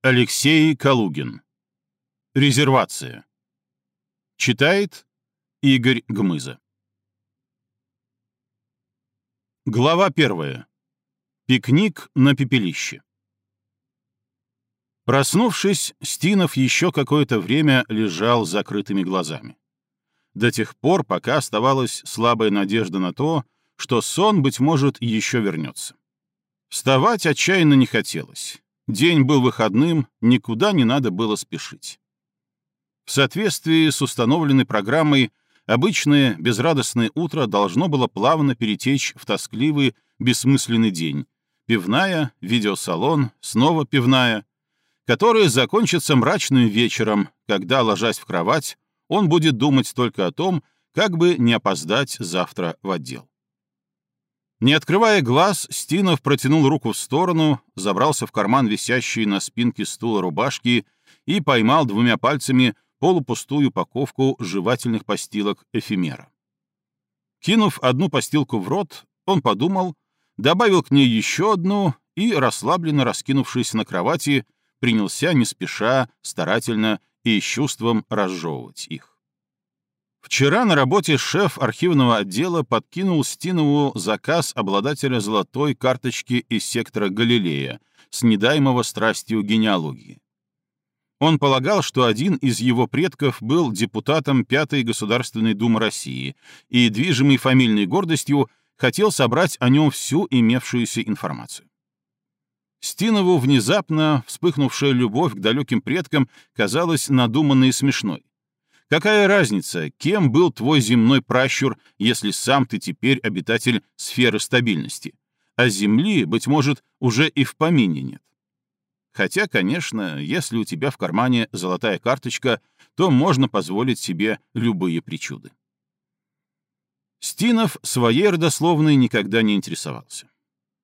Алексей Калугин. Резервация. Читает Игорь Гмыза. Глава первая. Пикник на пепелище. Проснувшись, Стинов еще какое-то время лежал с закрытыми глазами. До тех пор, пока оставалась слабая надежда на то, что сон, быть может, еще вернется. Вставать отчаянно не хотелось. День был выходным, никуда не надо было спешить. В соответствии с установленной программой, обычное безрадостное утро должно было плавно перетечь в тоскливый, бессмысленный день. Пивная, видеосалон, снова пивная, которая закончится мрачным вечером, когда, ложась в кровать, он будет думать только о том, как бы не опоздать завтра в отдел. Не открывая глаз, Стинов протянул руку в сторону, забрался в карман висящей на спинке стула рубашки и поймал двумя пальцами полупустую упаковку жевательных постилок эфемера. Кинув одну постилку в рот, он подумал, добавил к ней еще одну и, расслабленно раскинувшись на кровати, принялся не спеша, старательно и с чувством разжевывать их. Вчера на работе шеф архивного отдела подкинул Стинову заказ обладателя золотой карточки из сектора Галилея с недаемого страстью генеалогии. Он полагал, что один из его предков был депутатом Пятой Государственной Думы России и, движимый фамильной гордостью, хотел собрать о нем всю имевшуюся информацию. Стинову внезапно вспыхнувшая любовь к далеким предкам казалась надуманной и смешной. Какая разница, кем был твой земной пращур, если сам ты теперь обитатель сферы стабильности? А Земли, быть может, уже и в помине нет. Хотя, конечно, если у тебя в кармане золотая карточка, то можно позволить себе любые причуды. Стинов своей родословной никогда не интересовался.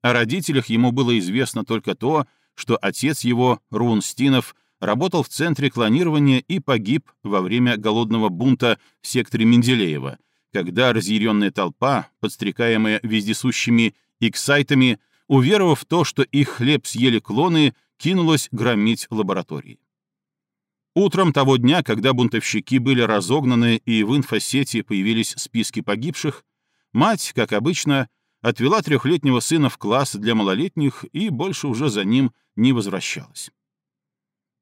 О родителях ему было известно только то, что отец его, Рун Стинов, работал в центре клонирования и погиб во время голодного бунта в секторе Менделеева, когда разъяренная толпа, подстрекаемая вездесущими иксайтами, уверовав в то, что их хлеб съели клоны, кинулась громить лаборатории. Утром того дня, когда бунтовщики были разогнаны и в инфосети появились списки погибших, мать, как обычно, отвела трехлетнего сына в класс для малолетних и больше уже за ним не возвращалась.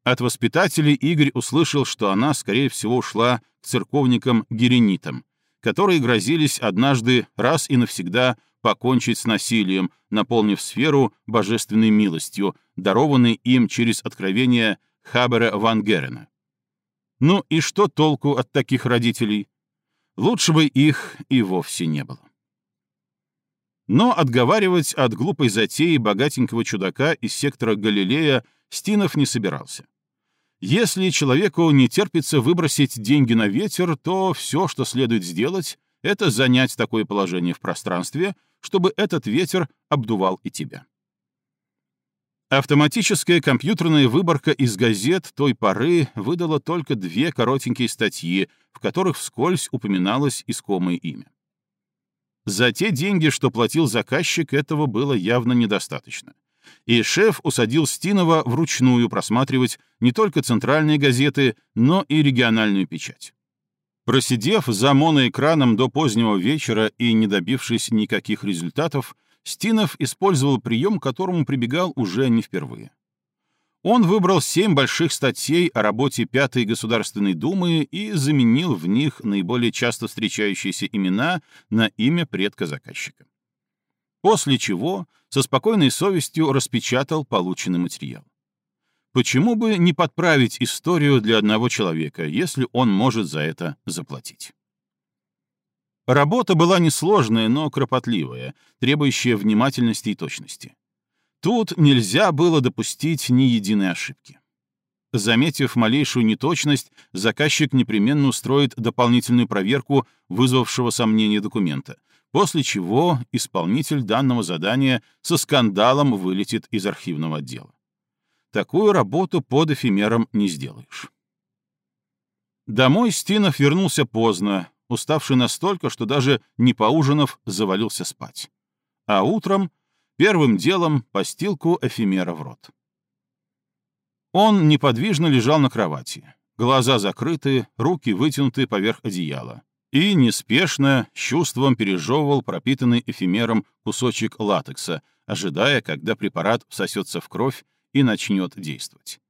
От воспитателей Игорь услышал, что она, скорее всего, ушла к церковникам-геренитам, которые грозились однажды раз и навсегда покончить с насилием, наполнив сферу божественной милостью, дарованной им через откровение Хабера Ван Герена. Ну и что толку от таких родителей? Лучше бы их и вовсе не было. Но отговаривать от глупой затеи богатенького чудака из сектора Галилея Стинов не собирался. Если человеку не терпится выбросить деньги на ветер, то все, что следует сделать, это занять такое положение в пространстве, чтобы этот ветер обдувал и тебя. Автоматическая компьютерная выборка из газет той поры выдала только две коротенькие статьи, в которых вскользь упоминалось искомое имя. За те деньги, что платил заказчик, этого было явно недостаточно и шеф усадил Стинова вручную просматривать не только центральные газеты, но и региональную печать. Просидев за моноэкраном до позднего вечера и не добившись никаких результатов, Стинов использовал прием, которому прибегал уже не впервые. Он выбрал семь больших статей о работе Пятой Государственной Думы и заменил в них наиболее часто встречающиеся имена на имя предка заказчика. После чего со спокойной совестью распечатал полученный материал. Почему бы не подправить историю для одного человека, если он может за это заплатить? Работа была несложная, но кропотливая, требующая внимательности и точности. Тут нельзя было допустить ни единой ошибки. Заметив малейшую неточность, заказчик непременно устроит дополнительную проверку вызвавшего сомнения документа, после чего исполнитель данного задания со скандалом вылетит из архивного отдела. Такую работу под эфемером не сделаешь. Домой Стинов вернулся поздно, уставший настолько, что даже не поужинав, завалился спать. А утром первым делом постилку эфемера в рот. Он неподвижно лежал на кровати, глаза закрыты, руки вытянуты поверх одеяла, и неспешно, с чувством пережевывал пропитанный эфемером кусочек латекса, ожидая, когда препарат всосется в кровь и начнет действовать.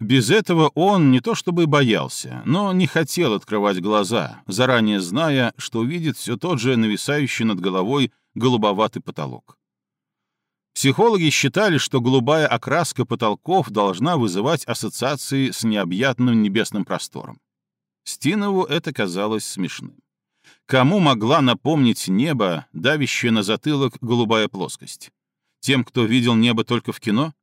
Без этого он не то чтобы боялся, но не хотел открывать глаза, заранее зная, что увидит все тот же нависающий над головой голубоватый потолок. Психологи считали, что голубая окраска потолков должна вызывать ассоциации с необъятным небесным простором. Стинову это казалось смешным. Кому могла напомнить небо, давящее на затылок голубая плоскость? Тем, кто видел небо только в кино?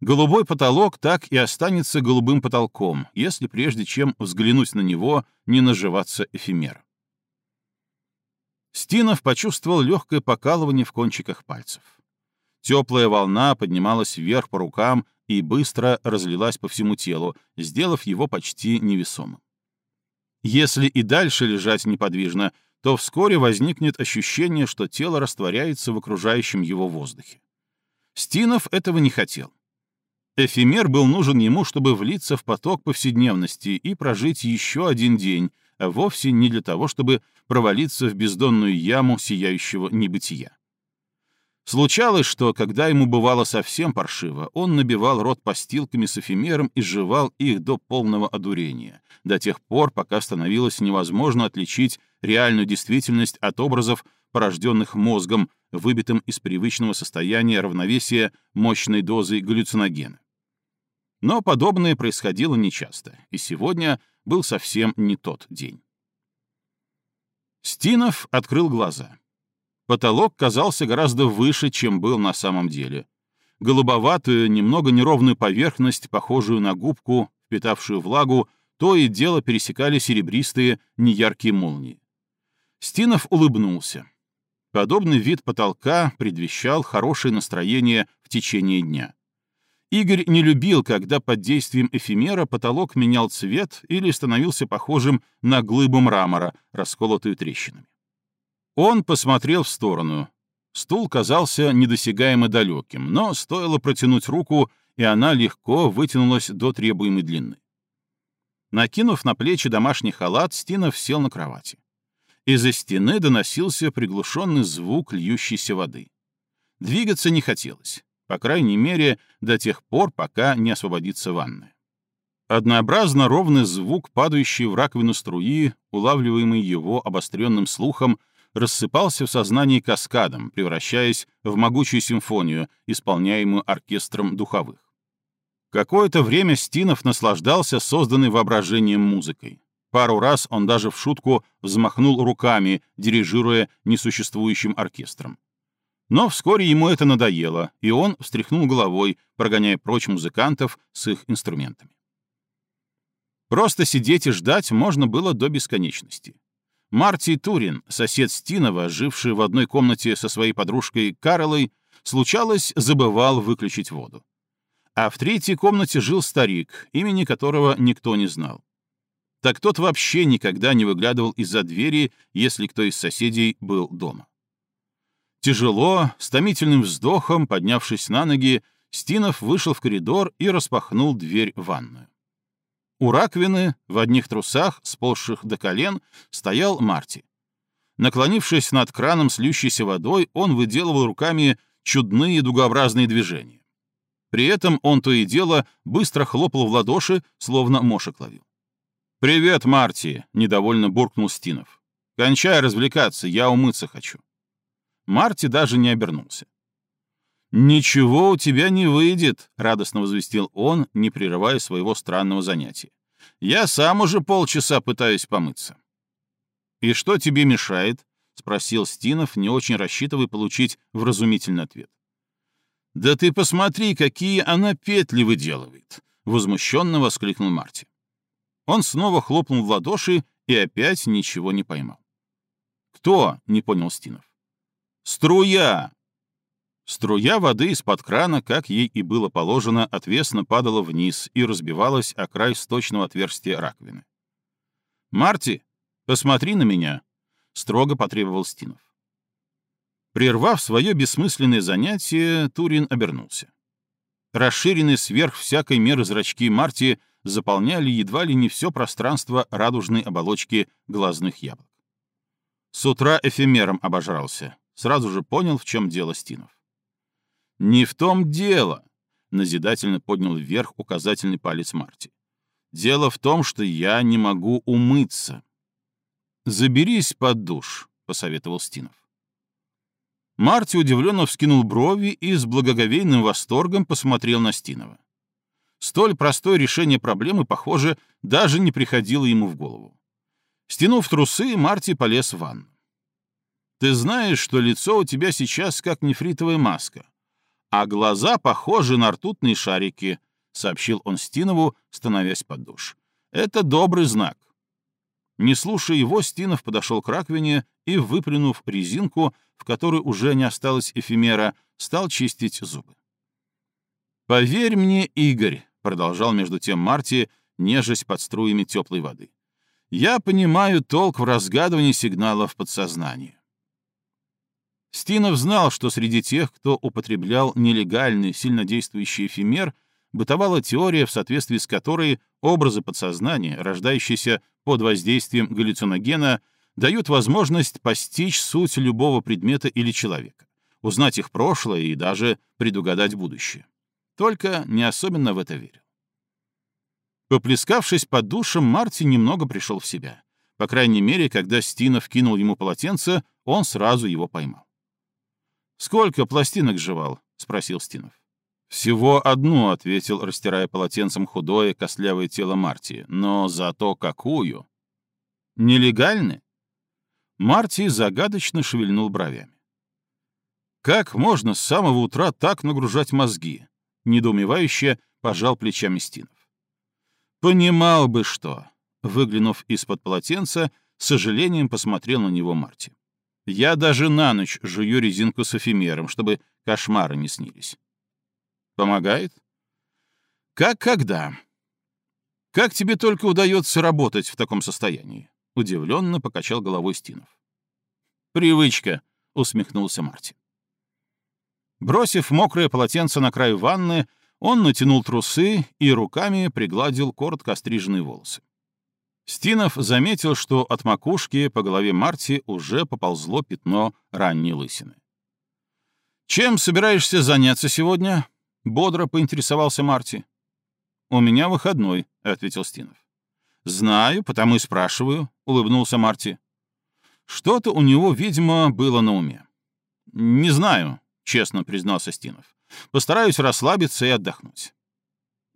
Голубой потолок так и останется голубым потолком, если прежде чем взглянуть на него, не наживаться эфемер. Стинов почувствовал легкое покалывание в кончиках пальцев. Теплая волна поднималась вверх по рукам и быстро разлилась по всему телу, сделав его почти невесомым. Если и дальше лежать неподвижно, то вскоре возникнет ощущение, что тело растворяется в окружающем его воздухе. Стинов этого не хотел. Эфемер был нужен ему, чтобы влиться в поток повседневности и прожить еще один день, а вовсе не для того, чтобы провалиться в бездонную яму сияющего небытия. Случалось, что, когда ему бывало совсем паршиво, он набивал рот постилками с эфемером и жевал их до полного одурения, до тех пор, пока становилось невозможно отличить реальную действительность от образов, порожденных мозгом, выбитым из привычного состояния равновесия мощной дозой галлюциногена. Но подобное происходило нечасто, и сегодня был совсем не тот день. Стинов открыл глаза. Потолок казался гораздо выше, чем был на самом деле. Голубоватую, немного неровную поверхность, похожую на губку, впитавшую влагу, то и дело пересекали серебристые, неяркие молнии. Стинов улыбнулся. Подобный вид потолка предвещал хорошее настроение в течение дня. Игорь не любил, когда под действием эфемера потолок менял цвет или становился похожим на глыбу мрамора, расколотую трещинами. Он посмотрел в сторону. Стул казался недосягаемо далеким, но стоило протянуть руку, и она легко вытянулась до требуемой длины. Накинув на плечи домашний халат, Стинов сел на кровати. Из-за стены доносился приглушенный звук льющейся воды. Двигаться не хотелось. По крайней мере, до тех пор, пока не освободится ванная. Однообразно ровный звук, падающий в раковину струи, улавливаемый его обостренным слухом, рассыпался в сознании каскадом, превращаясь в могучую симфонию, исполняемую оркестром духовых. Какое-то время Стинов наслаждался созданной воображением музыкой. Пару раз он даже в шутку взмахнул руками, дирижируя несуществующим оркестром. Но вскоре ему это надоело, и он встряхнул головой, прогоняя прочь музыкантов с их инструментами. Просто сидеть и ждать можно было до бесконечности. Марти Турин, сосед Стинова, живший в одной комнате со своей подружкой Каролой, случалось, забывал выключить воду. А в третьей комнате жил старик, имени которого никто не знал. Так тот вообще никогда не выглядывал из-за двери, если кто из соседей был дома. Тяжело, с томительным вздохом, поднявшись на ноги, Стинов вышел в коридор и распахнул дверь в ванную. У раковины, в одних трусах, сползших до колен, стоял Марти. Наклонившись над краном с льющейся водой, он выделывал руками чудные дугообразные движения. При этом он то и дело быстро хлопал в ладоши, словно мошек ловил. «Привет, Марти!» — недовольно буркнул Стинов. «Кончай развлекаться, я умыться хочу». Марти даже не обернулся. «Ничего у тебя не выйдет», — радостно возвестил он, не прерывая своего странного занятия. «Я сам уже полчаса пытаюсь помыться». «И что тебе мешает?» — спросил Стинов, не очень рассчитывая получить вразумительный ответ. «Да ты посмотри, какие она петли выделывает!» — возмущенно воскликнул Марти. Он снова хлопнул в ладоши и опять ничего не поймал. «Кто?» — не понял Стинов. Струя! Струя воды из-под крана, как ей и было положено, отвесно падала вниз и разбивалась о край сточного отверстия раковины. «Марти, посмотри на меня!» — строго потребовал Стинов. Прервав свое бессмысленное занятие, Турин обернулся. расширенные сверх всякой меры зрачки Марти заполняли едва ли не все пространство радужной оболочки глазных яблок. С утра эфемером обожрался. Сразу же понял, в чем дело Стинов. «Не в том дело», — назидательно поднял вверх указательный палец Марти. «Дело в том, что я не могу умыться». «Заберись под душ», — посоветовал Стинов. Марти удивленно вскинул брови и с благоговейным восторгом посмотрел на Стинова. Столь простое решение проблемы, похоже, даже не приходило ему в голову. Стянув трусы, Марти полез в ванну. «Ты знаешь, что лицо у тебя сейчас как нефритовая маска, а глаза похожи на ртутные шарики», — сообщил он Стинову, становясь под душ. «Это добрый знак». Не слушая его, Стинов подошел к раковине и, выплюнув резинку, в которой уже не осталось эфемера, стал чистить зубы. «Поверь мне, Игорь», — продолжал между тем Марти, нежесть под струями теплой воды. «Я понимаю толк в разгадывании сигналов подсознания». Стинов знал, что среди тех, кто употреблял нелегальный, сильнодействующий эфемер, бытовала теория, в соответствии с которой образы подсознания, рождающиеся под воздействием галлюциногена, дают возможность постичь суть любого предмета или человека, узнать их прошлое и даже предугадать будущее. Только не особенно в это верил. Поплескавшись под душем, Марти немного пришел в себя. По крайней мере, когда Стинов кинул ему полотенце, он сразу его поймал. «Сколько пластинок жевал?» — спросил Стинов. «Всего одну», — ответил, растирая полотенцем худое, костлявое тело Марти. «Но зато какую!» «Нелегальны?» Марти загадочно шевельнул бровями. «Как можно с самого утра так нагружать мозги?» — недоумевающе пожал плечами Стинов. «Понимал бы что!» — выглянув из-под полотенца, с сожалением посмотрел на него Марти. «Я даже на ночь жую резинку с эфемером, чтобы кошмары не снились». «Помогает?» «Как когда?» «Как тебе только удается работать в таком состоянии?» Удивленно покачал головой Стинов. «Привычка», — усмехнулся Марти. Бросив мокрое полотенце на край ванны, он натянул трусы и руками пригладил коротко остриженные волосы. Стинов заметил, что от макушки по голове Марти уже поползло пятно ранней лысины. «Чем собираешься заняться сегодня?» — бодро поинтересовался Марти. «У меня выходной», — ответил Стинов. «Знаю, потому и спрашиваю», — улыбнулся Марти. Что-то у него, видимо, было на уме. «Не знаю», — честно признался Стинов. «Постараюсь расслабиться и отдохнуть».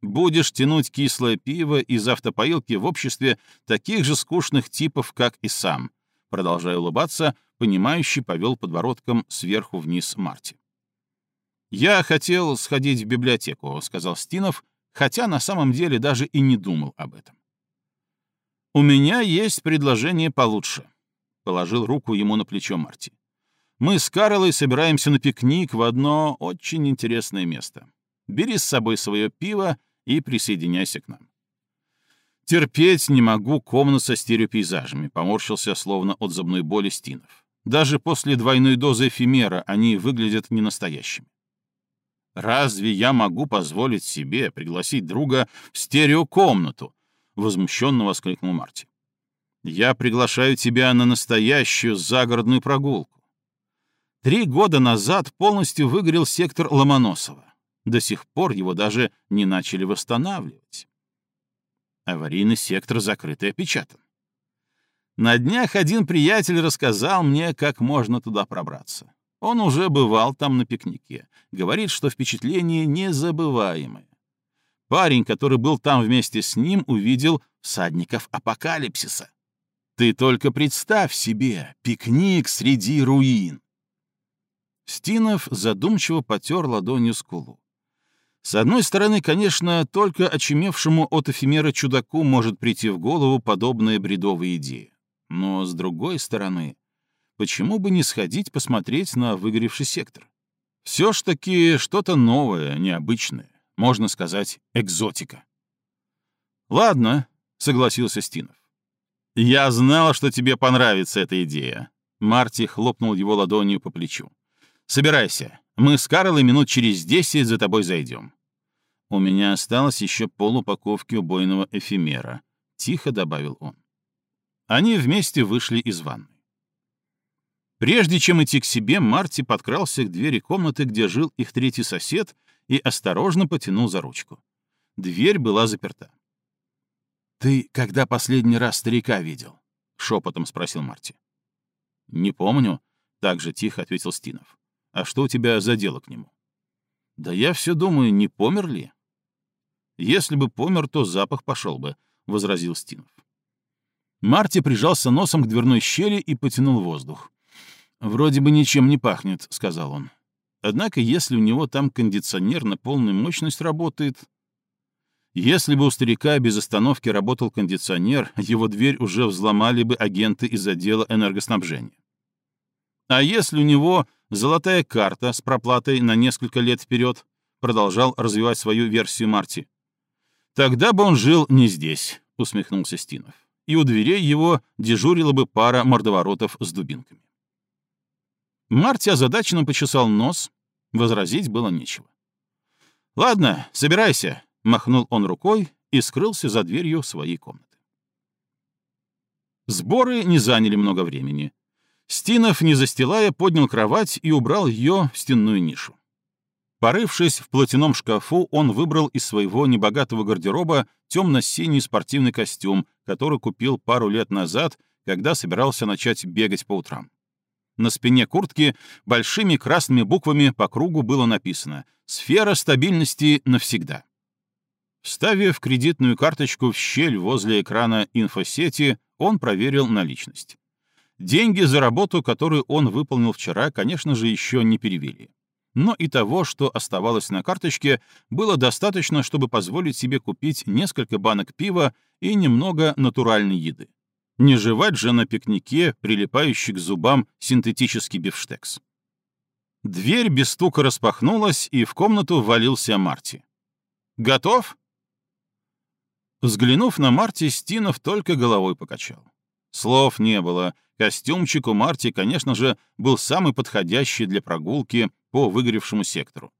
«Будешь тянуть кислое пиво из автопоилки в обществе таких же скучных типов, как и сам», продолжая улыбаться, понимающий повел подбородком сверху вниз Марти. «Я хотел сходить в библиотеку», — сказал Стинов, хотя на самом деле даже и не думал об этом. «У меня есть предложение получше», — положил руку ему на плечо Марти. «Мы с Карлой собираемся на пикник в одно очень интересное место. Бери с собой свое пиво и присоединяйся к нам». «Терпеть не могу комнат со стереопейзажами», — поморщился словно от зубной боли Стинов. «Даже после двойной дозы эфемера они выглядят ненастоящими». «Разве я могу позволить себе пригласить друга в стереокомнату?» — возмущенно воскликнул Марти. «Я приглашаю тебя на настоящую загородную прогулку. Три года назад полностью выгорел сектор Ломоносова. До сих пор его даже не начали восстанавливать. Аварийный сектор закрыт и опечатан. На днях один приятель рассказал мне, как можно туда пробраться. Он уже бывал там на пикнике. Говорит, что впечатление незабываемое. Парень, который был там вместе с ним, увидел всадников апокалипсиса. Ты только представь себе пикник среди руин. Стинов задумчиво потер ладонью скулу. С одной стороны, конечно, только очумевшему от эфемера чудаку может прийти в голову подобная бредовая идея. Но с другой стороны, почему бы не сходить посмотреть на выгоревший сектор? Все ж таки что-то новое, необычное можно сказать, экзотика. «Ладно», — согласился Стинов. «Я знал, что тебе понравится эта идея». Марти хлопнул его ладонью по плечу. «Собирайся. Мы с Карлой минут через десять за тобой зайдем. «У меня осталось еще полупаковки убойного эфемера», — тихо добавил он. Они вместе вышли из ванной. Прежде чем идти к себе, Марти подкрался к двери комнаты, где жил их третий сосед, и осторожно потянул за ручку. Дверь была заперта. «Ты когда последний раз старика видел?» — шепотом спросил Марти. «Не помню», — так же тихо ответил Стинов. «А что у тебя за дело к нему?» «Да я все думаю, не помер ли?» «Если бы помер, то запах пошел бы», — возразил Стинов. Марти прижался носом к дверной щели и потянул воздух. «Вроде бы ничем не пахнет», — сказал он. «Однако, если у него там кондиционер на полную мощность работает...» Если бы у старика без остановки работал кондиционер, его дверь уже взломали бы агенты из отдела энергоснабжения. А если у него золотая карта с проплатой на несколько лет вперед, продолжал развивать свою версию Марти, тогда бы он жил не здесь, усмехнулся Стинов, и у дверей его дежурила бы пара мордоворотов с дубинками. Марти озадаченно почесал нос, возразить было нечего. «Ладно, собирайся», — махнул он рукой и скрылся за дверью своей комнаты. Сборы не заняли много времени. Стинов, не застилая, поднял кровать и убрал ее в стенную нишу. Порывшись в платяном шкафу, он выбрал из своего небогатого гардероба темно-синий спортивный костюм, который купил пару лет назад, когда собирался начать бегать по утрам. На спине куртки большими красными буквами по кругу было написано «Сфера стабильности навсегда». Вставив кредитную карточку в щель возле экрана инфосети, он проверил наличность. Деньги за работу, которую он выполнил вчера, конечно же, еще не перевели. Но и того, что оставалось на карточке, было достаточно, чтобы позволить себе купить несколько банок пива и немного натуральной еды. Не жевать же на пикнике, прилипающий к зубам синтетический бифштекс. Дверь без стука распахнулась, и в комнату ввалился Марти. «Готов?» Взглянув на Марти, Стинов только головой покачал. Слов не было. Костюмчик у Марти, конечно же, был самый подходящий для прогулки по выгоревшему сектору.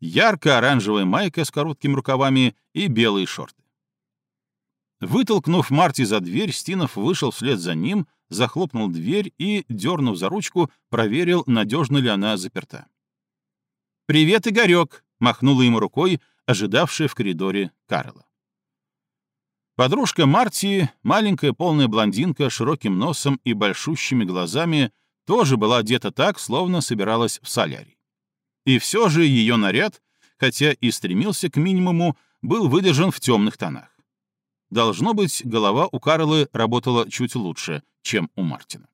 Ярко-оранжевая майка с короткими рукавами и белые шорты. Вытолкнув Марти за дверь, Стинов вышел вслед за ним, захлопнул дверь и, дернув за ручку, проверил, надежно ли она заперта. «Привет, Игорек!» — махнула ему рукой, ожидавшая в коридоре Карла. Подружка Марти, маленькая полная блондинка с широким носом и большущими глазами, тоже была одета так, словно собиралась в солярий. И все же ее наряд, хотя и стремился к минимуму, был выдержан в темных тонах. Должно быть, голова у Карлы работала чуть лучше, чем у Мартина.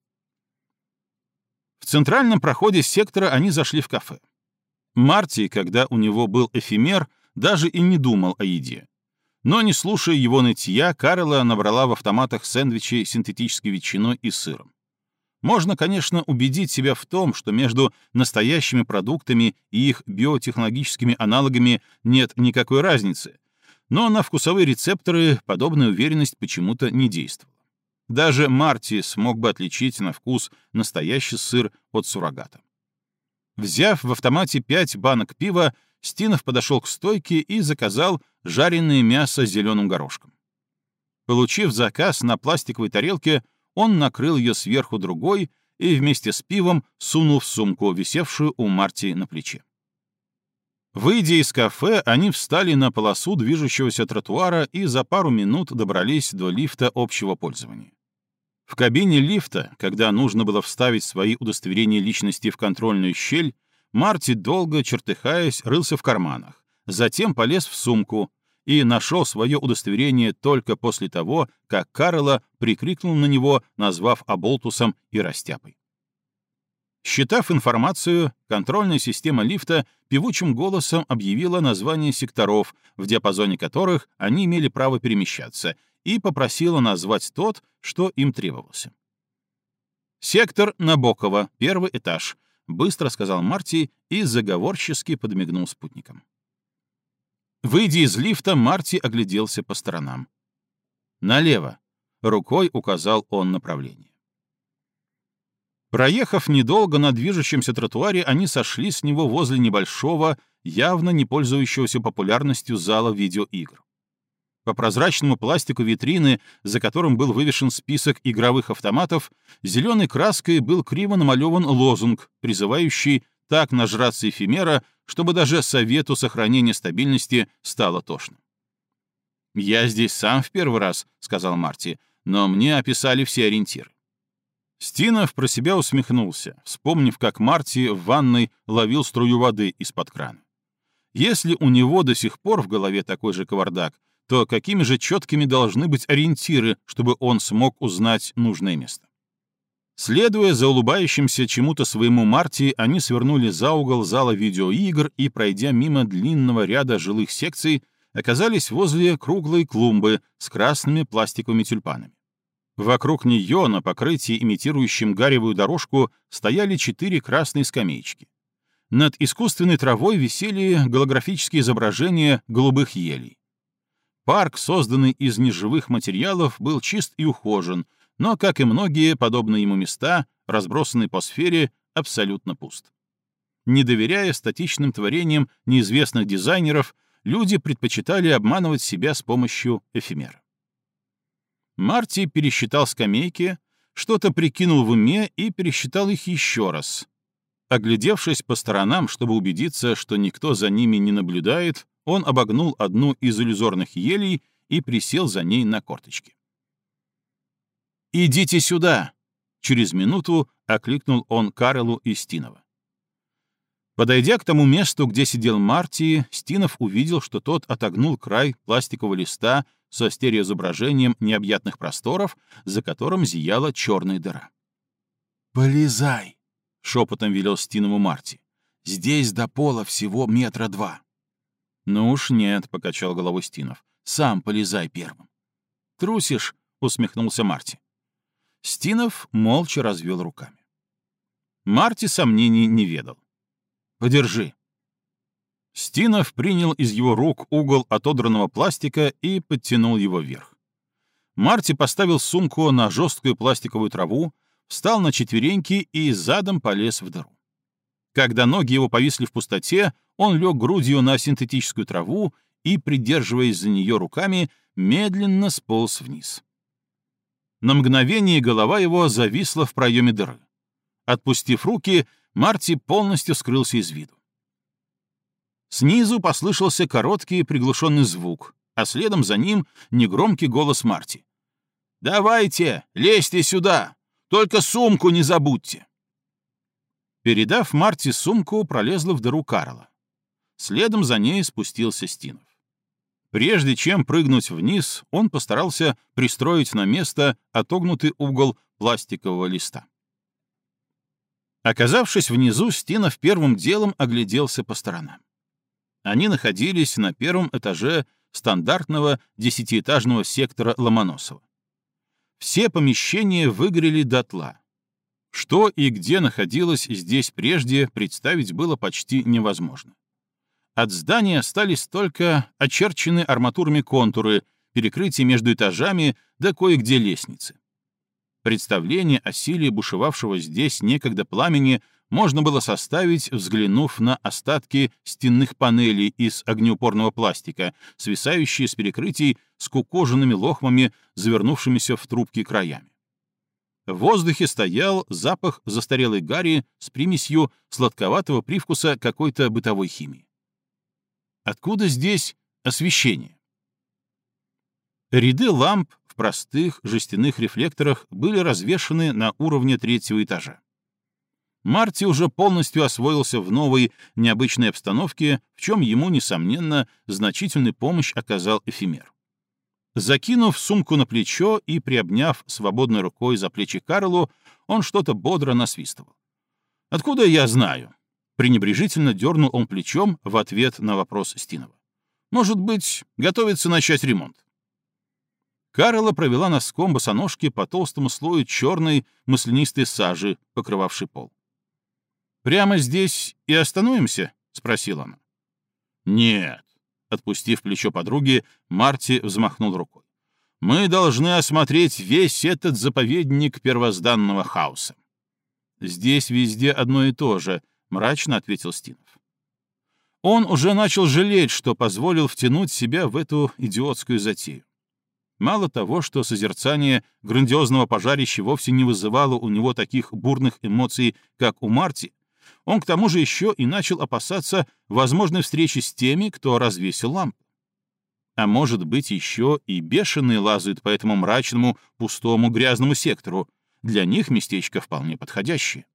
В центральном проходе сектора они зашли в кафе. Марти, когда у него был эфемер, даже и не думал о еде. Но, не слушая его нытья, Карла набрала в автоматах сэндвичи синтетической ветчиной и сыром. Можно, конечно, убедить себя в том, что между настоящими продуктами и их биотехнологическими аналогами нет никакой разницы, но на вкусовые рецепторы подобная уверенность почему-то не действовала. Даже Марти смог бы отличить на вкус настоящий сыр от суррогата. Взяв в автомате пять банок пива, Стинов подошел к стойке и заказал жареное мясо с зеленым горошком. Получив заказ на пластиковой тарелке, он накрыл ее сверху другой и вместе с пивом сунул в сумку, висевшую у Марти на плече. Выйдя из кафе, они встали на полосу движущегося тротуара и за пару минут добрались до лифта общего пользования. В кабине лифта, когда нужно было вставить свои удостоверения личности в контрольную щель, Марти, долго чертыхаясь, рылся в карманах, затем полез в сумку и нашел свое удостоверение только после того, как Карла прикрикнул на него, назвав оболтусом и растяпой. Считав информацию, контрольная система лифта певучим голосом объявила название секторов, в диапазоне которых они имели право перемещаться, и попросила назвать тот, что им требовался. «Сектор Набокова, первый этаж», — быстро сказал Марти и заговорчески подмигнул спутникам. Выйдя из лифта, Марти огляделся по сторонам. «Налево», — рукой указал он направление. Проехав недолго на движущемся тротуаре, они сошли с него возле небольшого, явно не пользующегося популярностью зала видеоигр. По прозрачному пластику витрины, за которым был вывешен список игровых автоматов, зеленой краской был криво намалеван лозунг, призывающий так нажраться эфемера, чтобы даже Совету сохранения стабильности стало тошно. «Я здесь сам в первый раз», — сказал Марти, «но мне описали все ориентиры». Стинов про себя усмехнулся, вспомнив, как Марти в ванной ловил струю воды из-под крана. Если у него до сих пор в голове такой же кавардак, то какими же четкими должны быть ориентиры, чтобы он смог узнать нужное место? Следуя за улыбающимся чему-то своему Марти, они свернули за угол зала видеоигр и, пройдя мимо длинного ряда жилых секций, оказались возле круглой клумбы с красными пластиковыми тюльпанами. Вокруг нее, на покрытии, имитирующем гаревую дорожку, стояли четыре красные скамеечки. Над искусственной травой висели голографические изображения голубых елей. Парк, созданный из неживых материалов, был чист и ухожен, но, как и многие подобные ему места, разбросанные по сфере, абсолютно пуст. Не доверяя статичным творениям неизвестных дизайнеров, люди предпочитали обманывать себя с помощью эфемера. Марти пересчитал скамейки, что-то прикинул в уме и пересчитал их еще раз. Оглядевшись по сторонам, чтобы убедиться, что никто за ними не наблюдает, он обогнул одну из иллюзорных елей и присел за ней на корточки. «Идите сюда!» — через минуту окликнул он Карелу и Стинова. Подойдя к тому месту, где сидел Марти, Стинов увидел, что тот отогнул край пластикового листа со стереоизображением необъятных просторов, за которым зияла черная дыра. «Полезай!» — шепотом велел Стинову Марти. «Здесь до пола всего метра два». «Ну уж нет», — покачал головой Стинов. «Сам полезай первым». «Трусишь?» — усмехнулся Марти. Стинов молча развел руками. Марти сомнений не ведал. «Подержи». Стинов принял из его рук угол отодранного пластика и подтянул его вверх. Марти поставил сумку на жесткую пластиковую траву, встал на четвереньки и задом полез в дыру. Когда ноги его повисли в пустоте, он лег грудью на синтетическую траву и, придерживаясь за нее руками, медленно сполз вниз. На мгновение голова его зависла в проеме дыры. Отпустив руки, Марти полностью скрылся из виду. Снизу послышался короткий приглушенный звук, а следом за ним негромкий голос Марти. «Давайте, лезьте сюда! Только сумку не забудьте!» Передав Марти сумку, пролезла в дыру Карла. Следом за ней спустился Стинов. Прежде чем прыгнуть вниз, он постарался пристроить на место отогнутый угол пластикового листа. Оказавшись внизу, Стинов первым делом огляделся по сторонам. Они находились на первом этаже стандартного десятиэтажного сектора Ломоносова. Все помещения выгорели дотла. Что и где находилось здесь прежде, представить было почти невозможно. От здания остались только очерченные арматурами контуры, перекрытие между этажами да кое-где лестницы. Представление о силе бушевавшего здесь некогда пламени можно было составить, взглянув на остатки стенных панелей из огнеупорного пластика, свисающие с перекрытий с кукоженными лохмами, завернувшимися в трубки краями. В воздухе стоял запах застарелой гари с примесью сладковатого привкуса какой-то бытовой химии. Откуда здесь освещение? Ряды ламп в простых жестяных рефлекторах были развешаны на уровне третьего этажа. Марти уже полностью освоился в новой, необычной обстановке, в чем ему, несомненно, значительную помощь оказал эфемер. Закинув сумку на плечо и приобняв свободной рукой за плечи Карлу, он что-то бодро насвистывал. «Откуда я знаю?» Пренебрежительно дернул он плечом в ответ на вопрос Стинова. «Может быть, готовится начать ремонт?» Карла провела носком босоножки по толстому слою черной маслянистой сажи, покрывавшей пол. «Прямо здесь и остановимся?» — спросила она. «Нет», — отпустив плечо подруги, Марти взмахнул рукой. «Мы должны осмотреть весь этот заповедник первозданного хаоса. Здесь везде одно и то же —— мрачно ответил Стинов. Он уже начал жалеть, что позволил втянуть себя в эту идиотскую затею. Мало того, что созерцание грандиозного пожарища вовсе не вызывало у него таких бурных эмоций, как у Марти, он к тому же еще и начал опасаться возможной встречи с теми, кто развесил лампу. А может быть, еще и бешеные лазают по этому мрачному, пустому, грязному сектору. Для них местечко вполне подходящее.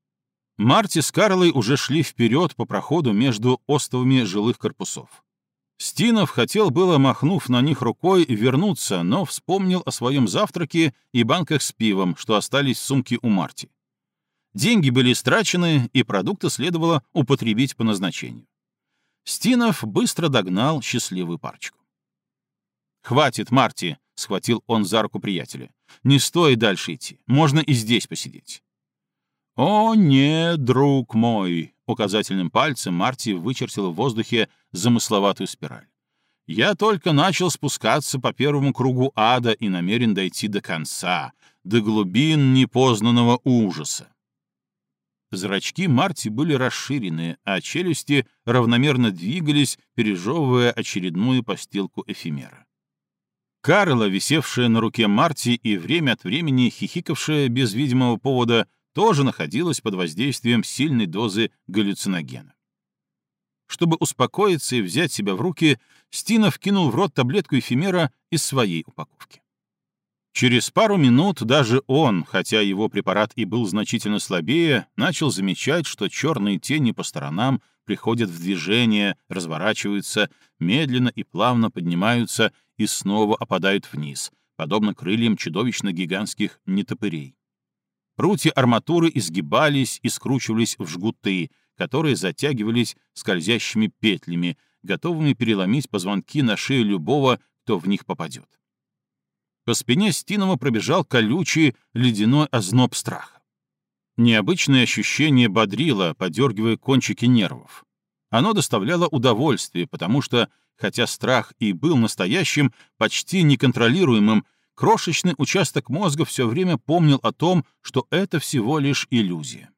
Марти с Карлой уже шли вперед по проходу между остовами жилых корпусов. Стинов хотел было, махнув на них рукой, вернуться, но вспомнил о своем завтраке и банках с пивом, что остались в сумке у Марти. Деньги были истрачены, и продукты следовало употребить по назначению. Стинов быстро догнал счастливую парочку. «Хватит, Марти!» — схватил он за руку приятеля. «Не стоит дальше идти. Можно и здесь посидеть». «О, нет, друг мой!» — указательным пальцем Марти вычертил в воздухе замысловатую спираль. «Я только начал спускаться по первому кругу ада и намерен дойти до конца, до глубин непознанного ужаса». Зрачки Марти были расширены, а челюсти равномерно двигались, пережевывая очередную постилку эфемера. Карла, висевшая на руке Марти и время от времени хихикавшая без видимого повода, тоже находилась под воздействием сильной дозы галлюциногена. Чтобы успокоиться и взять себя в руки, Стинов кинул в рот таблетку эфемера из своей упаковки. Через пару минут даже он, хотя его препарат и был значительно слабее, начал замечать, что черные тени по сторонам приходят в движение, разворачиваются, медленно и плавно поднимаются и снова опадают вниз, подобно крыльям чудовищно гигантских нетопырей. Прутья арматуры изгибались и скручивались в жгуты, которые затягивались скользящими петлями, готовыми переломить позвонки на шее любого, кто в них попадет. По спине Стинова пробежал колючий ледяной озноб страха. Необычное ощущение бодрило, подергивая кончики нервов. Оно доставляло удовольствие, потому что, хотя страх и был настоящим, почти неконтролируемым, крошечный участок мозга все время помнил о том, что это всего лишь иллюзия.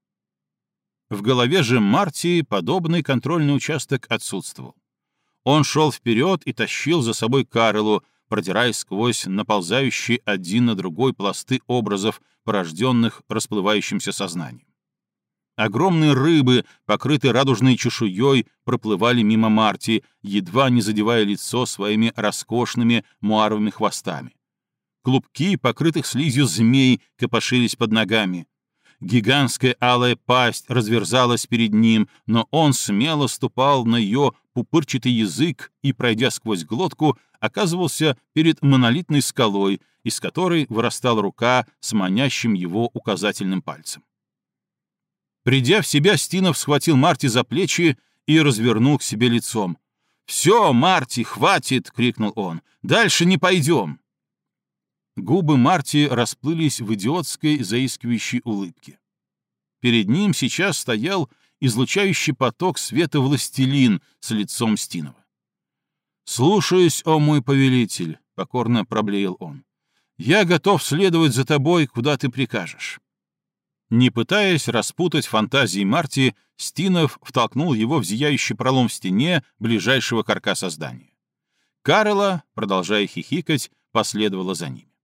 В голове же Марти подобный контрольный участок отсутствовал. Он шел вперед и тащил за собой Карлу, продираясь сквозь наползающие один на другой пласты образов, порожденных расплывающимся сознанием. Огромные рыбы, покрытые радужной чешуей, проплывали мимо Марти, едва не задевая лицо своими роскошными муаровыми хвостами. Клубки, покрытых слизью змей, копошились под ногами. Гигантская алая пасть разверзалась перед ним, но он смело ступал на ее пупырчатый язык и, пройдя сквозь глотку, оказывался перед монолитной скалой, из которой вырастала рука с манящим его указательным пальцем. Придя в себя, Стинов схватил Марти за плечи и развернул к себе лицом. «Все, Марти, хватит!» — крикнул он. «Дальше не пойдем!» Губы Марти расплылись в идиотской заискивающей улыбке. Перед ним сейчас стоял излучающий поток света властелин с лицом Стинова. «Слушаюсь, о мой повелитель», — покорно проблеял он. «Я готов следовать за тобой, куда ты прикажешь». Не пытаясь распутать фантазии Марти, Стинов втолкнул его в зияющий пролом в стене ближайшего каркаса здания. Карла, продолжая хихикать, последовала за ними.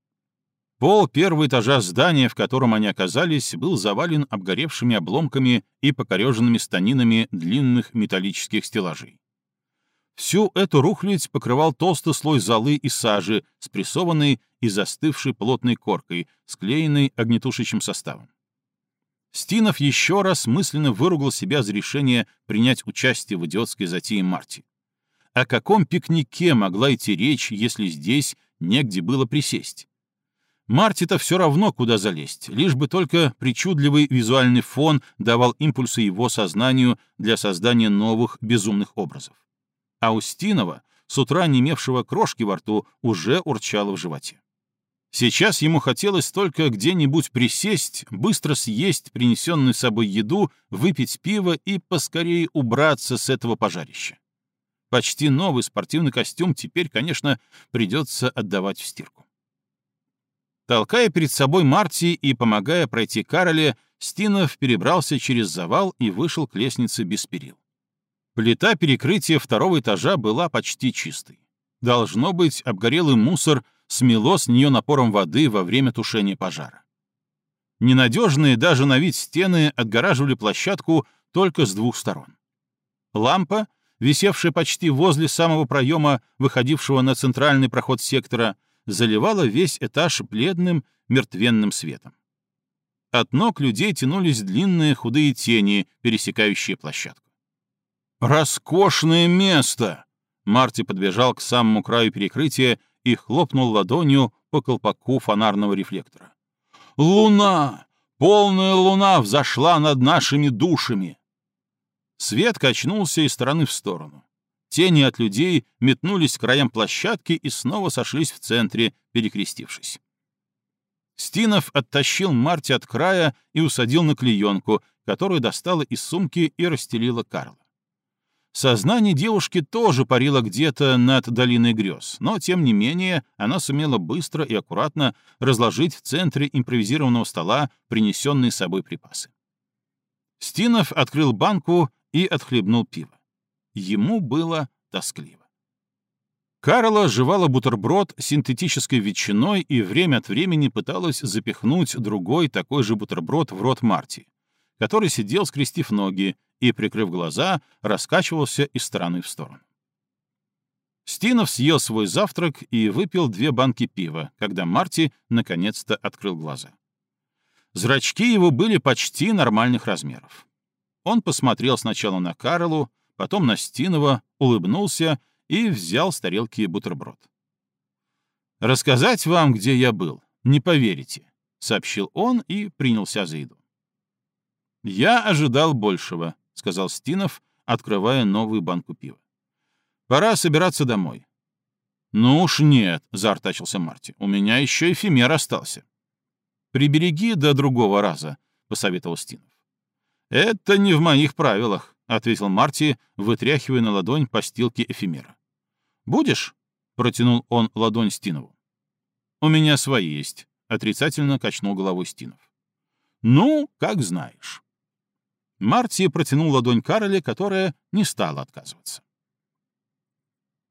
Пол первого этажа здания, в котором они оказались, был завален обгоревшими обломками и покореженными станинами длинных металлических стеллажей. Всю эту рухлядь покрывал толстый слой золы и сажи, спрессованной и застывшей плотной коркой, склеенной огнетушащим составом. Стинов еще раз мысленно выругал себя за решение принять участие в идиотской затее Марти. О каком пикнике могла идти речь, если здесь негде было присесть? Марти-то все равно, куда залезть, лишь бы только причудливый визуальный фон давал импульсы его сознанию для создания новых безумных образов. А Устинова, с утра не имевшего крошки во рту, уже урчало в животе. Сейчас ему хотелось только где-нибудь присесть, быстро съесть принесенную собой еду, выпить пиво и поскорее убраться с этого пожарища. Почти новый спортивный костюм теперь, конечно, придется отдавать в стирку. Толкая перед собой Марти и помогая пройти Кароле, Стинов перебрался через завал и вышел к лестнице без перил. Плита перекрытия второго этажа была почти чистой. Должно быть, обгорелый мусор смело с нее напором воды во время тушения пожара. Ненадежные даже на вид стены отгораживали площадку только с двух сторон. Лампа, висевшая почти возле самого проема, выходившего на центральный проход сектора, заливала весь этаж бледным мертвенным светом. От ног людей тянулись длинные худые тени, пересекающие площадку. «Роскошное место!» Марти подбежал к самому краю перекрытия и хлопнул ладонью по колпаку фонарного рефлектора. «Луна! Полная луна взошла над нашими душами!» Свет качнулся из стороны в сторону. Тени от людей метнулись к краям площадки и снова сошлись в центре, перекрестившись. Стинов оттащил Марти от края и усадил на клеенку, которую достала из сумки и расстелила Карла. Сознание девушки тоже парило где-то над долиной грез, но, тем не менее, она сумела быстро и аккуратно разложить в центре импровизированного стола принесенные с собой припасы. Стинов открыл банку и отхлебнул пиво. Ему было тоскливо. Карла жевала бутерброд синтетической ветчиной и время от времени пыталась запихнуть другой такой же бутерброд в рот Марти, который сидел, скрестив ноги, и, прикрыв глаза, раскачивался из стороны в сторону. Стинов съел свой завтрак и выпил две банки пива, когда Марти наконец-то открыл глаза. Зрачки его были почти нормальных размеров. Он посмотрел сначала на Карлу, потом на Стинова, улыбнулся и взял с тарелки бутерброд. «Рассказать вам, где я был, не поверите», — сообщил он и принялся за еду. Я ожидал большего, — сказал Стинов, открывая новую банку пива. «Пора собираться домой». «Ну уж нет», — заортачился Марти. «У меня еще эфемер остался». «Прибереги до другого раза», — посоветовал Стинов. «Это не в моих правилах», — ответил Марти, вытряхивая на ладонь постилки эфемера. «Будешь?» — протянул он ладонь Стинову. «У меня свои есть», — отрицательно качнул головой Стинов. «Ну, как знаешь». Марти протянул ладонь Кароле, которая не стала отказываться.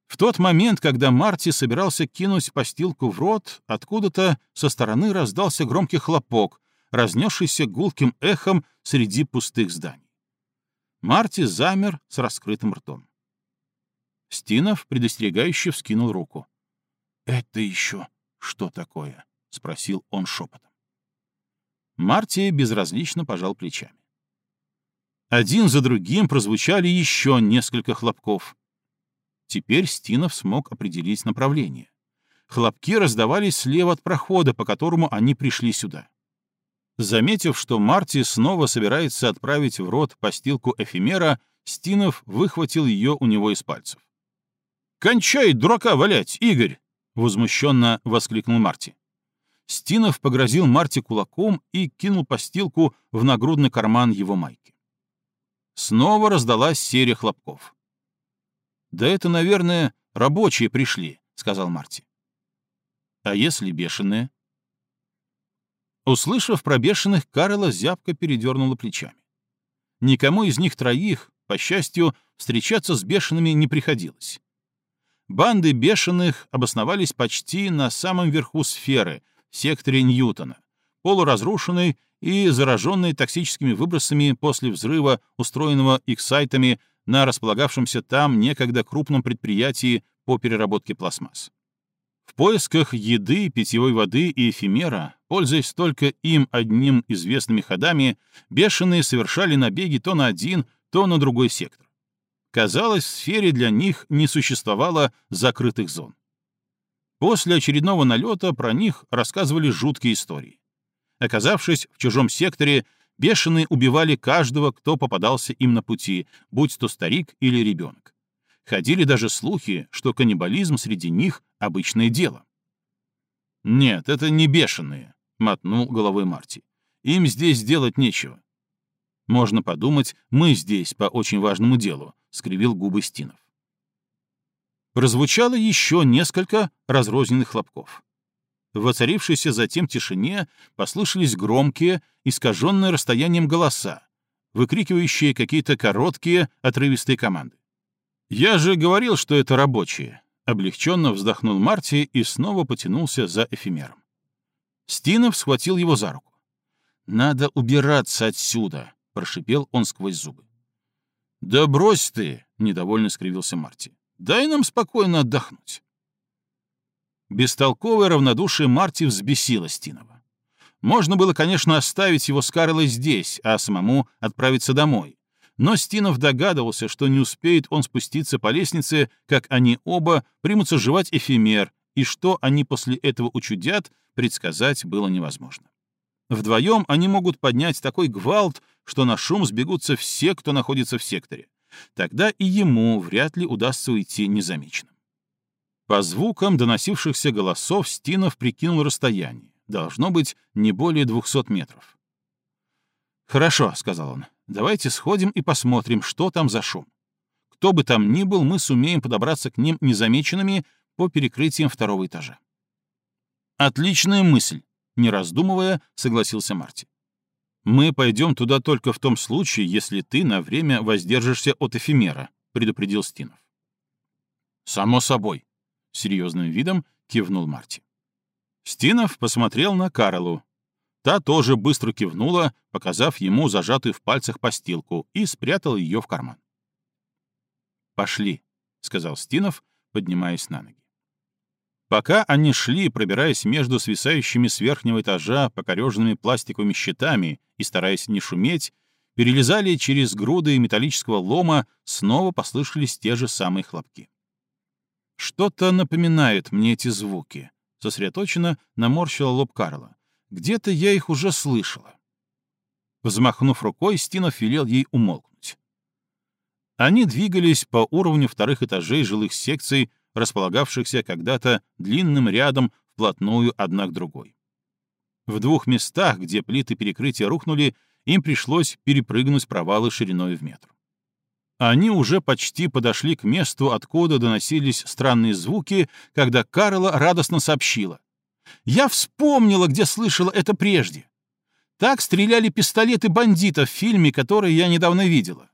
В тот момент, когда Марти собирался кинуть постилку в рот, откуда-то со стороны раздался громкий хлопок, разнесшийся гулким эхом среди пустых зданий. Марти замер с раскрытым ртом. Стинов предостерегающе вскинул руку. «Это еще что такое?» — спросил он шепотом. Марти безразлично пожал плечами. Один за другим прозвучали еще несколько хлопков. Теперь Стинов смог определить направление. Хлопки раздавались слева от прохода, по которому они пришли сюда. Заметив, что Марти снова собирается отправить в рот постилку эфемера, Стинов выхватил ее у него из пальцев. «Кончай, дурака, валять, Игорь!» — возмущенно воскликнул Марти. Стинов погрозил Марти кулаком и кинул постилку в нагрудный карман его майки. Снова раздалась серия хлопков. «Да это, наверное, рабочие пришли», — сказал Марти. «А если бешеные?» Услышав про бешеных, Карла зябко передернула плечами. Никому из них троих, по счастью, встречаться с бешеными не приходилось. Банды бешеных обосновались почти на самом верху сферы, в секторе Ньютона, полуразрушенной и зараженные токсическими выбросами после взрыва, устроенного их сайтами на располагавшемся там некогда крупном предприятии по переработке пластмасс. В поисках еды, питьевой воды и эфемера, пользуясь только им одним известными ходами, бешеные совершали набеги то на один, то на другой сектор. Казалось, в сфере для них не существовало закрытых зон. После очередного налета про них рассказывали жуткие истории. Оказавшись в чужом секторе, бешеные убивали каждого, кто попадался им на пути, будь то старик или ребенок. Ходили даже слухи, что каннибализм среди них — обычное дело. «Нет, это не бешеные», — мотнул головой Марти. «Им здесь делать нечего». «Можно подумать, мы здесь по очень важному делу», — скривил губы Стинов. Прозвучало еще несколько разрозненных хлопков. В воцарившейся затем тишине послышались громкие, искаженные расстоянием голоса, выкрикивающие какие-то короткие, отрывистые команды. «Я же говорил, что это рабочие», — облегченно вздохнул Марти и снова потянулся за эфемером. Стинов схватил его за руку. «Надо убираться отсюда», — прошипел он сквозь зубы. «Да брось ты!» — недовольно скривился Марти. «Дай нам спокойно отдохнуть». Бестолковое равнодушие Марти взбесило Стинова. Можно было, конечно, оставить его с Карлой здесь, а самому отправиться домой. Но Стинов догадывался, что не успеет он спуститься по лестнице, как они оба примутся жевать эфемер, и что они после этого учудят, предсказать было невозможно. Вдвоем они могут поднять такой гвалт, что на шум сбегутся все, кто находится в секторе. Тогда и ему вряд ли удастся уйти незамеченным. По звукам доносившихся голосов Стинов прикинул расстояние. Должно быть не более двухсот метров. «Хорошо», — сказал он, — «давайте сходим и посмотрим, что там за шум. Кто бы там ни был, мы сумеем подобраться к ним незамеченными по перекрытиям второго этажа». «Отличная мысль», — не раздумывая, согласился Марти. «Мы пойдем туда только в том случае, если ты на время воздержишься от эфемера», — предупредил Стинов. «Само собой», — серьезным видом кивнул Марти. Стинов посмотрел на Карлу. Та тоже быстро кивнула, показав ему зажатую в пальцах постилку, и спрятал ее в карман. «Пошли», — сказал Стинов, поднимаясь на ноги. Пока они шли, пробираясь между свисающими с верхнего этажа покореженными пластиковыми щитами и стараясь не шуметь, перелезали через груды металлического лома, снова послышались те же самые хлопки. Что-то напоминает мне эти звуки, сосредоточенно наморщила лоб Карла. «Где-то я их уже слышала». Взмахнув рукой, Стинов велел ей умолкнуть. Они двигались по уровню вторых этажей жилых секций, располагавшихся когда-то длинным рядом вплотную одна к другой. В двух местах, где плиты перекрытия рухнули, им пришлось перепрыгнуть провалы шириной в метр. Они уже почти подошли к месту, откуда доносились странные звуки, когда Карла радостно сообщила. «Я вспомнила, где слышала это прежде. Так стреляли пистолеты бандитов в фильме, который я недавно видела.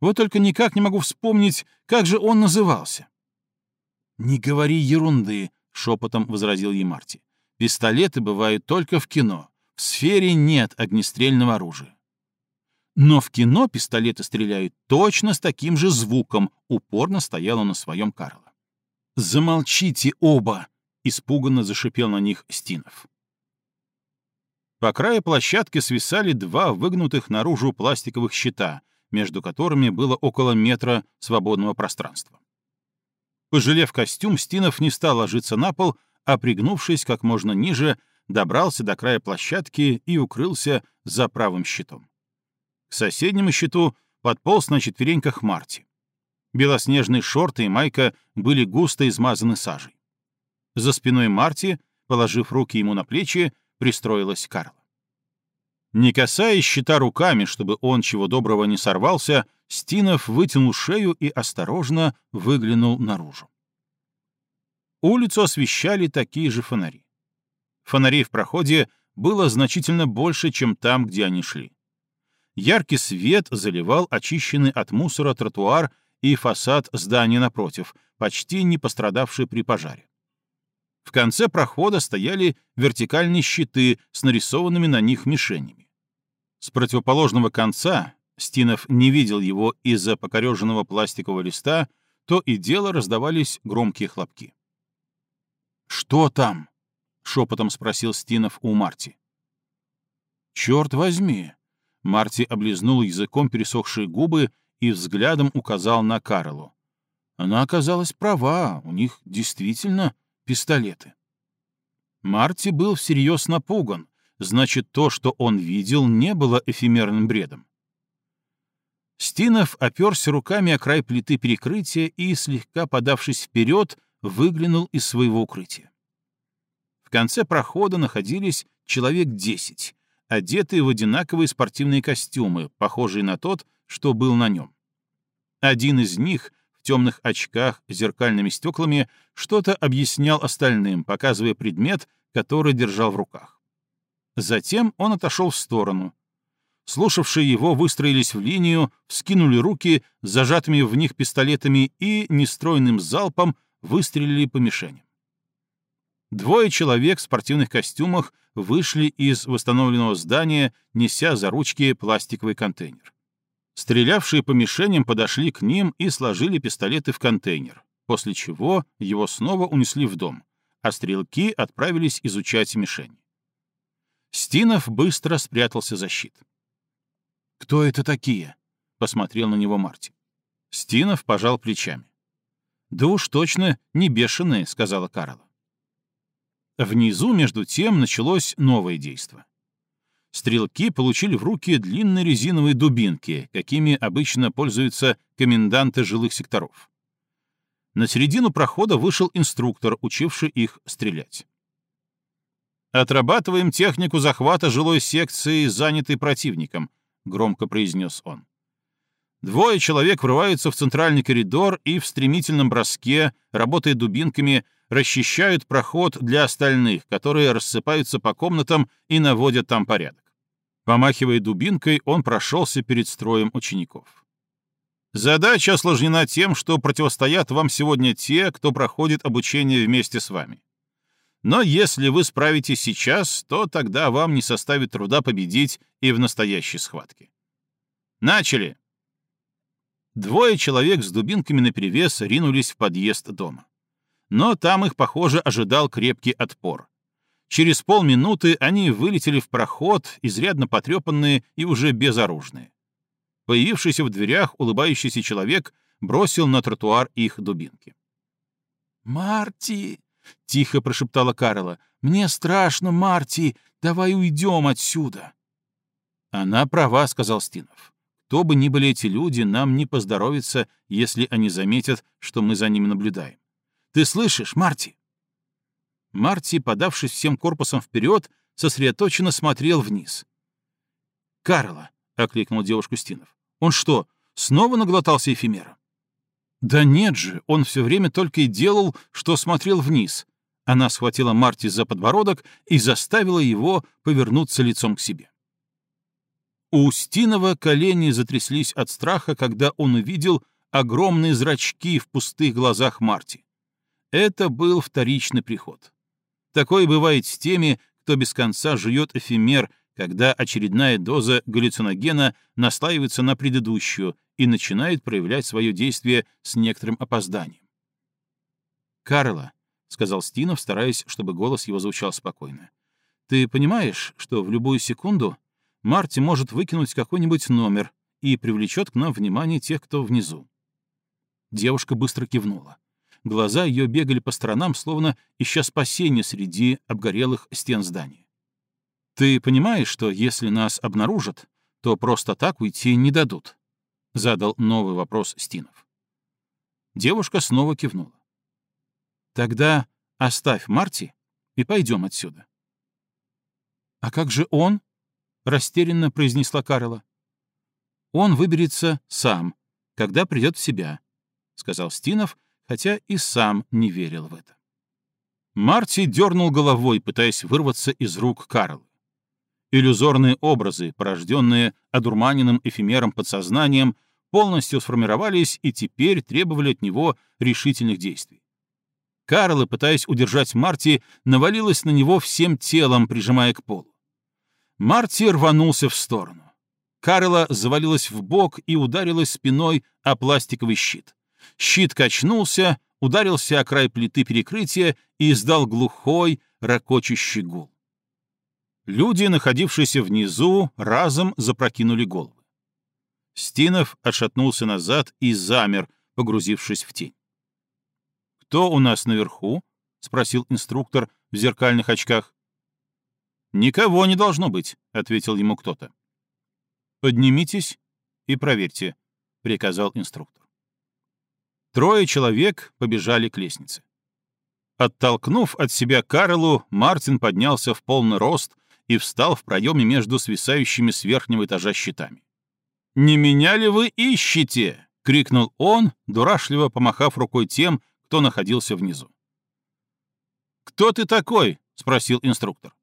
Вот только никак не могу вспомнить, как же он назывался». «Не говори ерунды», — шепотом возразил ей Марти. «Пистолеты бывают только в кино. В сфере нет огнестрельного оружия». Но в кино пистолеты стреляют точно с таким же звуком, упорно стояла на своем Карла. «Замолчите оба!» — испуганно зашипел на них Стинов. По краю площадки свисали два выгнутых наружу пластиковых щита, между которыми было около метра свободного пространства. Пожалев костюм, Стинов не стал ложиться на пол, а, пригнувшись как можно ниже, добрался до края площадки и укрылся за правым щитом. К соседнему щиту подполз на четвереньках Марти. Белоснежные шорты и майка были густо измазаны сажей. За спиной Марти, положив руки ему на плечи, пристроилась Карла. Не касаясь щита руками, чтобы он чего доброго не сорвался, Стинов вытянул шею и осторожно выглянул наружу. Улицу освещали такие же фонари. Фонарей в проходе было значительно больше, чем там, где они шли. Яркий свет заливал очищенный от мусора тротуар и фасад здания напротив, почти не пострадавший при пожаре. В конце прохода стояли вертикальные щиты с нарисованными на них мишенями. С противоположного конца, Стинов не видел его из-за покореженного пластикового листа, то и дело раздавались громкие хлопки. «Что там?» — шепотом спросил Стинов у Марти. «Черт возьми!» Марти облизнул языком пересохшие губы и взглядом указал на Карлу. Она оказалась права, у них действительно пистолеты. Марти был всерьез напуган, значит, то, что он видел, не было эфемерным бредом. Стинов оперся руками о край плиты перекрытия и, слегка подавшись вперед, выглянул из своего укрытия. В конце прохода находились человек десять, одетые в одинаковые спортивные костюмы, похожие на тот, что был на нем. Один из них в темных очках с зеркальными стеклами что-то объяснял остальным, показывая предмет, который держал в руках. Затем он отошел в сторону. Слушавшие его выстроились в линию, вскинули руки с зажатыми в них пистолетами и нестройным залпом выстрелили по мишеням. Двое человек в спортивных костюмах вышли из восстановленного здания, неся за ручки пластиковый контейнер. Стрелявшие по мишеням подошли к ним и сложили пистолеты в контейнер, после чего его снова унесли в дом, а стрелки отправились изучать мишень. Стинов быстро спрятался за щит. «Кто это такие?» — посмотрел на него Марти. Стинов пожал плечами. «Да уж точно не бешеные», — сказала Карла. Внизу, между тем, началось новое действо. Стрелки получили в руки длинные резиновые дубинки, какими обычно пользуются коменданты жилых секторов. На середину прохода вышел инструктор, учивший их стрелять. «Отрабатываем технику захвата жилой секции, занятой противником», — громко произнес он. Двое человек врываются в центральный коридор и в стремительном броске, работая дубинками, расчищают проход для остальных, которые рассыпаются по комнатам и наводят там порядок. Помахивая дубинкой, он прошелся перед строем учеников. Задача осложнена тем, что противостоят вам сегодня те, кто проходит обучение вместе с вами. Но если вы справитесь сейчас, то тогда вам не составит труда победить и в настоящей схватке. Начали! Двое человек с дубинками наперевес ринулись в подъезд дома но там их, похоже, ожидал крепкий отпор. Через полминуты они вылетели в проход, изрядно потрепанные и уже безоружные. Появившийся в дверях улыбающийся человек бросил на тротуар их дубинки. «Марти!» — тихо прошептала Карла. «Мне страшно, Марти! Давай уйдем отсюда!» «Она права», — сказал Стинов. «Кто бы ни были эти люди, нам не поздоровится, если они заметят, что мы за ними наблюдаем. Ты слышишь, Марти?» Марти, подавшись всем корпусом вперед, сосредоточенно смотрел вниз. «Карла», — окликнул девушку Стинов, — «он что, снова наглотался эфемера?» «Да нет же, он все время только и делал, что смотрел вниз». Она схватила Марти за подбородок и заставила его повернуться лицом к себе. У Устинова колени затряслись от страха, когда он увидел огромные зрачки в пустых глазах Марти. Это был вторичный приход. Такое бывает с теми, кто без конца жует эфемер, когда очередная доза галлюциногена наслаивается на предыдущую и начинает проявлять свое действие с некоторым опозданием. «Карла», — сказал Стинов, стараясь, чтобы голос его звучал спокойно, «ты понимаешь, что в любую секунду Марти может выкинуть какой-нибудь номер и привлечет к нам внимание тех, кто внизу?» Девушка быстро кивнула. Глаза ее бегали по сторонам, словно ища спасения среди обгорелых стен здания. «Ты понимаешь, что если нас обнаружат, то просто так уйти не дадут?» — задал новый вопрос Стинов. Девушка снова кивнула. «Тогда оставь Марти и пойдем отсюда». «А как же он?» — растерянно произнесла Карла. «Он выберется сам, когда придет в себя», — сказал Стинов, хотя и сам не верил в это. Марти дернул головой, пытаясь вырваться из рук Карлы. Иллюзорные образы, порожденные одурманенным эфемером подсознанием, полностью сформировались и теперь требовали от него решительных действий. Карла, пытаясь удержать Марти, навалилась на него всем телом, прижимая к полу. Марти рванулся в сторону. Карла завалилась в бок и ударилась спиной о пластиковый щит. Щит качнулся, ударился о край плиты перекрытия и издал глухой, ракочущий гул. Люди, находившиеся внизу, разом запрокинули головы. Стинов отшатнулся назад и замер, погрузившись в тень. «Кто у нас наверху?» — спросил инструктор в зеркальных очках. «Никого не должно быть», — ответил ему кто-то. «Поднимитесь и проверьте», — приказал инструктор. Трое человек побежали к лестнице. Оттолкнув от себя Карлу, Мартин поднялся в полный рост и встал в проеме между свисающими с верхнего этажа щитами. «Не меня ли вы ищете?» — крикнул он, дурашливо помахав рукой тем, кто находился внизу. «Кто ты такой?» — спросил инструктор.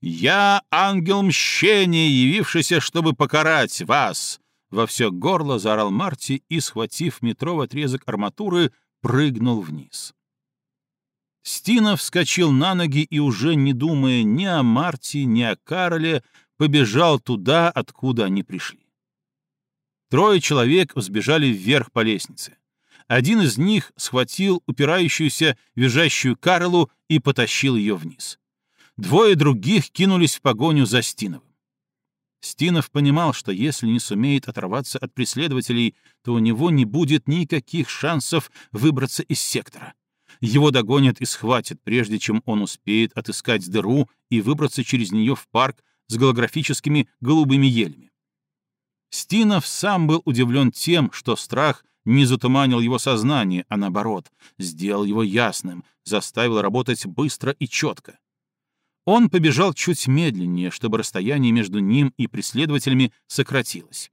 «Я ангел мщения, явившийся, чтобы покарать вас!» Во все горло заорал Марти и, схватив метровый отрезок арматуры, прыгнул вниз. Стина вскочил на ноги и, уже не думая ни о Марти, ни о Карле, побежал туда, откуда они пришли. Трое человек взбежали вверх по лестнице. Один из них схватил упирающуюся, визжащую Карлу и потащил ее вниз. Двое других кинулись в погоню за Стиновым. Стинов понимал, что если не сумеет оторваться от преследователей, то у него не будет никаких шансов выбраться из сектора. Его догонят и схватят, прежде чем он успеет отыскать дыру и выбраться через нее в парк с голографическими голубыми елями. Стинов сам был удивлен тем, что страх не затуманил его сознание, а наоборот, сделал его ясным, заставил работать быстро и четко. Он побежал чуть медленнее, чтобы расстояние между ним и преследователями сократилось.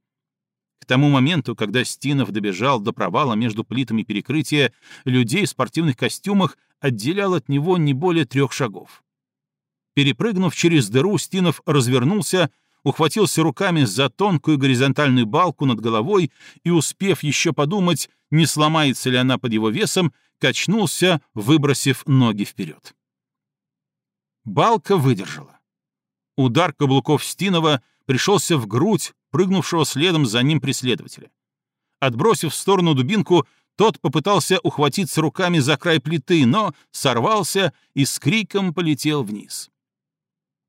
К тому моменту, когда Стинов добежал до провала между плитами перекрытия, людей в спортивных костюмах отделял от него не более трех шагов. Перепрыгнув через дыру, Стинов развернулся, ухватился руками за тонкую горизонтальную балку над головой и, успев еще подумать, не сломается ли она под его весом, качнулся, выбросив ноги вперед. Балка выдержала. Удар каблуков Стинова пришелся в грудь прыгнувшего следом за ним преследователя. Отбросив в сторону дубинку, тот попытался ухватиться руками за край плиты, но сорвался и с криком полетел вниз.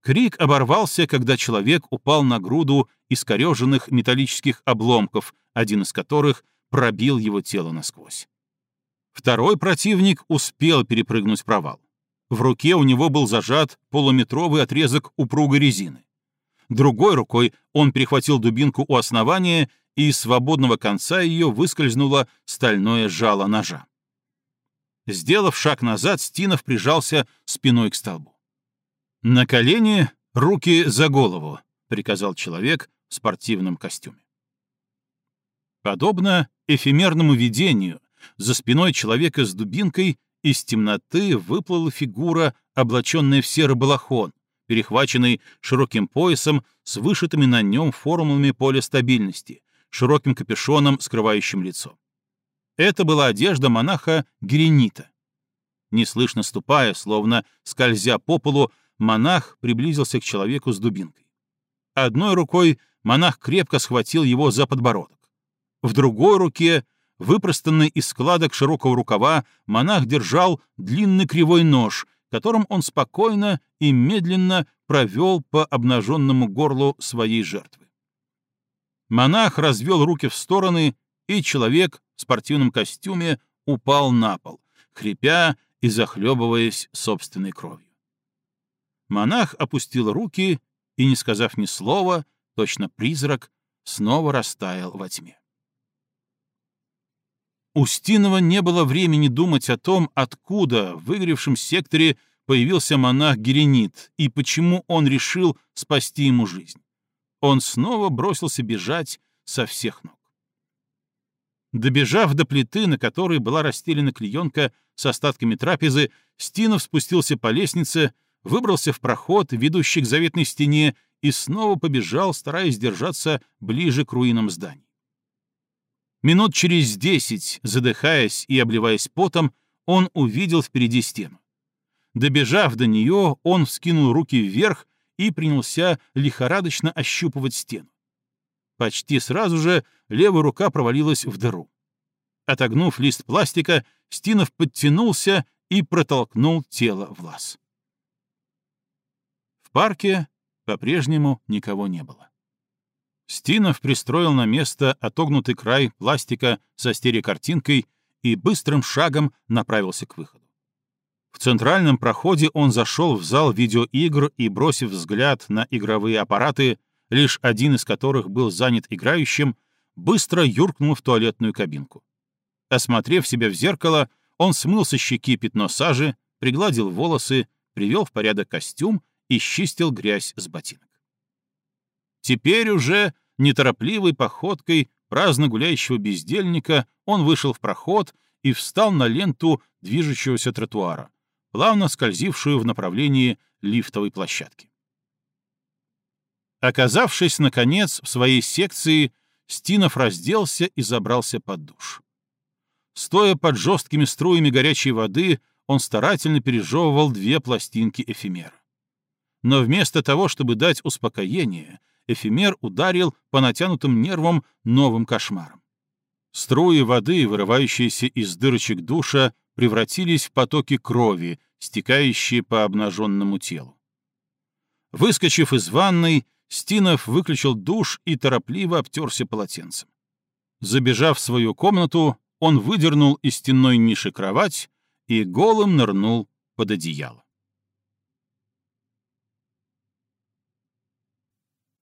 Крик оборвался, когда человек упал на груду искореженных металлических обломков, один из которых пробил его тело насквозь. Второй противник успел перепрыгнуть провал. В руке у него был зажат полуметровый отрезок упругой резины. Другой рукой он перехватил дубинку у основания, и из свободного конца ее выскользнуло стальное жало ножа. Сделав шаг назад, Стинов прижался спиной к столбу. «На колени, руки за голову», — приказал человек в спортивном костюме. Подобно эфемерному видению, за спиной человека с дубинкой из темноты выплыла фигура, облаченная в серый балахон, перехваченный широким поясом с вышитыми на нем формулами поля стабильности, широким капюшоном, скрывающим лицо. Это была одежда монаха Геренита. Неслышно ступая, словно скользя по полу, монах приблизился к человеку с дубинкой. Одной рукой монах крепко схватил его за подбородок. В другой руке Выпростанный из складок широкого рукава, монах держал длинный кривой нож, которым он спокойно и медленно провел по обнаженному горлу своей жертвы. Монах развел руки в стороны, и человек в спортивном костюме упал на пол, хрипя и захлебываясь собственной кровью. Монах опустил руки и, не сказав ни слова, точно призрак, снова растаял во тьме. У Стинова не было времени думать о том, откуда в выгоревшем секторе появился монах Геренит и почему он решил спасти ему жизнь. Он снова бросился бежать со всех ног. Добежав до плиты, на которой была расстелена клеенка с остатками трапезы, Стинов спустился по лестнице, выбрался в проход, ведущий к заветной стене, и снова побежал, стараясь держаться ближе к руинам зданий. Минут через десять, задыхаясь и обливаясь потом, он увидел впереди стену. Добежав до нее, он вскинул руки вверх и принялся лихорадочно ощупывать стену. Почти сразу же левая рука провалилась в дыру. Отогнув лист пластика, Стинов подтянулся и протолкнул тело в лаз. В парке по-прежнему никого не было. Стинов пристроил на место отогнутый край пластика со стереокартинкой и быстрым шагом направился к выходу. В центральном проходе он зашел в зал видеоигр и, бросив взгляд на игровые аппараты, лишь один из которых был занят играющим, быстро юркнул в туалетную кабинку. Осмотрев себя в зеркало, он смыл со щеки пятно сажи, пригладил волосы, привел в порядок костюм и счистил грязь с ботинок. Теперь уже неторопливой походкой праздно гуляющего бездельника он вышел в проход и встал на ленту движущегося тротуара, плавно скользившую в направлении лифтовой площадки. Оказавшись, наконец, в своей секции, Стинов разделся и забрался под душ. Стоя под жесткими струями горячей воды, он старательно пережевывал две пластинки эфемера. Но вместо того, чтобы дать успокоение, эфемер ударил по натянутым нервам новым кошмаром. Струи воды, вырывающиеся из дырочек душа, превратились в потоки крови, стекающие по обнаженному телу. Выскочив из ванной, Стинов выключил душ и торопливо обтерся полотенцем. Забежав в свою комнату, он выдернул из стенной ниши кровать и голым нырнул под одеяло.